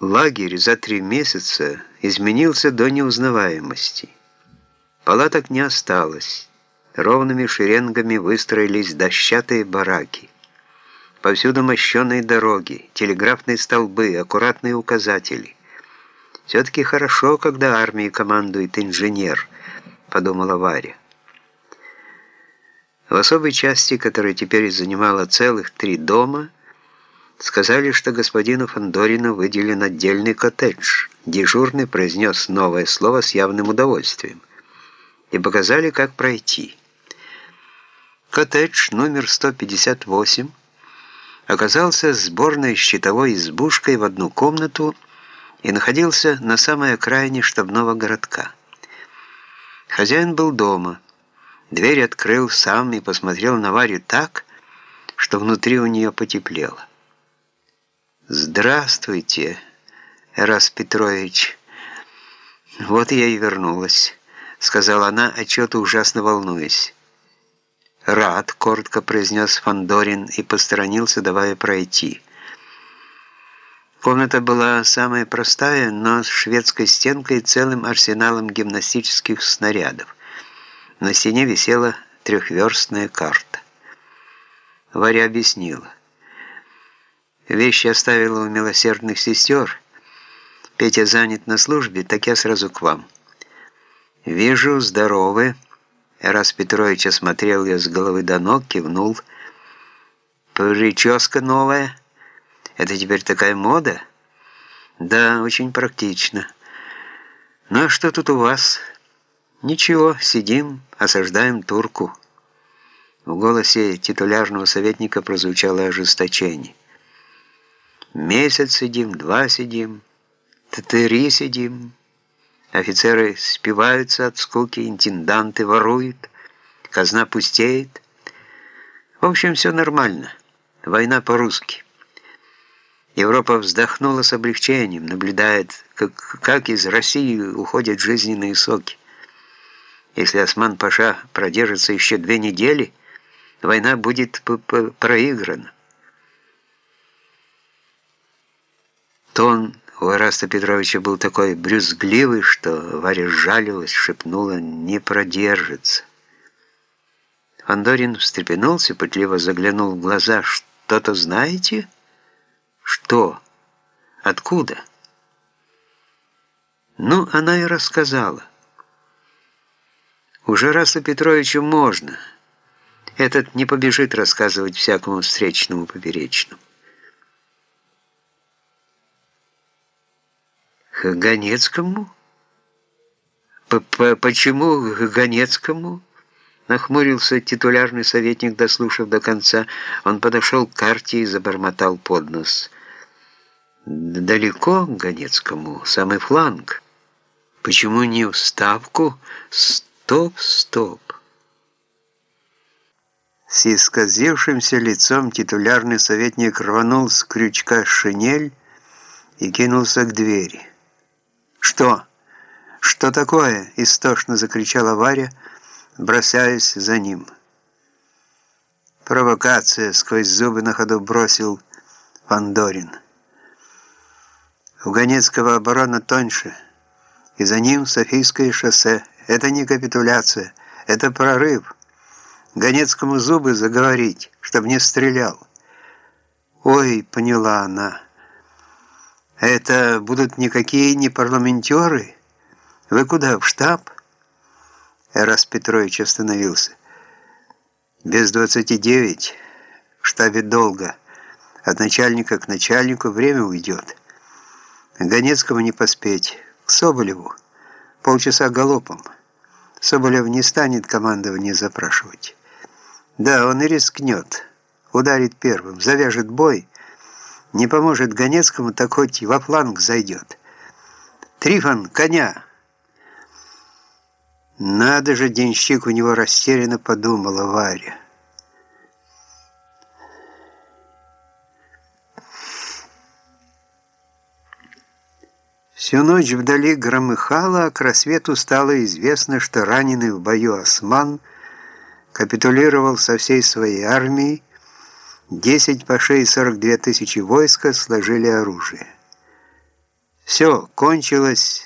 Лагерь за три месяца изменился до неузнаваемости. Палаток не осталось. Ровными шеренгами выстроились дощатые бараки. Повсюду мощеные дороги, телеграфные столбы, аккуратные указатели. «Все-таки хорошо, когда армией командует инженер», — подумала Варя. В особой части, которая теперь занимала целых три дома, сказали, что господину Фандорину выделен отдельный коттедж. Дежурный произнес новое слово с явным удовольствием и показали, как пройти. Коттедж номер 158 оказался сборной щитовой избушкой в одну комнату и находился на самой окраине штабного городка. Хозяин был дома. Дверь открыл сам и посмотрел на Варю так, что внутри у нее потеплело. «Здравствуйте, Эрас Петрович. Вот я и вернулась», — сказала она, отчета ужасно волнуясь. «Рад», — коротко произнес Фандорин и посторонился, давая пройти. Комната была самая простая, но с шведской стенкой и целым арсеналом гимнастических снарядов. На стене висела трехверстная карта. Варя объяснила. Вещи оставила у милосердных сестер. Петя занят на службе, так я сразу к вам. Вижу, здоровы. Раз Петрович осмотрел ее с головы до ног, кивнул. «Прическа новая? Это теперь такая мода?» «Да, очень практично. Ну а что тут у вас?» «Ничего, сидим, осаждаем турку». В голосе титулярного советника прозвучало ожесточение. «Месяц сидим, два сидим, три сидим». Офицеры спиваются от скуки, интенданты воруют, казна пустеет. В общем, все нормально. Война по-русски. Европа вздохнула с облегчением, наблюдает, как, как из России уходят жизненные соки. Если Осман-Паша продержится еще две недели, война будет проиграна. Тон у Ираста Петровича был такой брюзгливый, что Варя сжалилась, шепнула «не продержится». Фандорин встрепенулся, пытливо заглянул в глаза. «Что-то знаете?» «Что? Откуда?» Ну, она и рассказала. Уже Расту Петровичу можно. Этот не побежит рассказывать всякому встречному поперечному. Ганецкому? П -п Почему Ганецкому? Нахмурился титулярный советник, дослушав до конца. Он подошел к карте и забормотал под нос. Далеко Ганецкому, самый фланг. Почему не в Ставку? Стоп, стоп. С исказившимся лицом титулярный советник рванул с крючка шинель и кинулся к двери. «Что? Что такое?» – истошно закричала Варя, бросаясь за ним. «Провокация!» – сквозь зубы на ходу бросил Фандорин. У Ганецкого оборона тоньше, и за ним Софийское шоссе. Это не капитуляция, это прорыв. Ганецкому зубы заговорить, чтобы не стрелял. «Ой!» – поняла она – это будут никакие не парламентеры? Вы куда, в штаб? Эрас Петрович остановился. Без двадцати девять. В штабе долго. От начальника к начальнику время уйдет. Ганецкому не поспеть. К Соболеву. Полчаса галопом. Соболев не станет командование запрашивать. Да, он и рискнет. Ударит первым, завяжет бой — не поможет Ганецкому, так хоть во фланг зайдет. Трифон, коня!» «Надо же, денщик у него растерянно подумала Варя». Всю ночь вдали громыхало, а к рассвету стало известно, что раненый в бою осман капитулировал со всей своей армией, 10 пашей и 42 тысячи войска сложили оружие. Все, кончилось,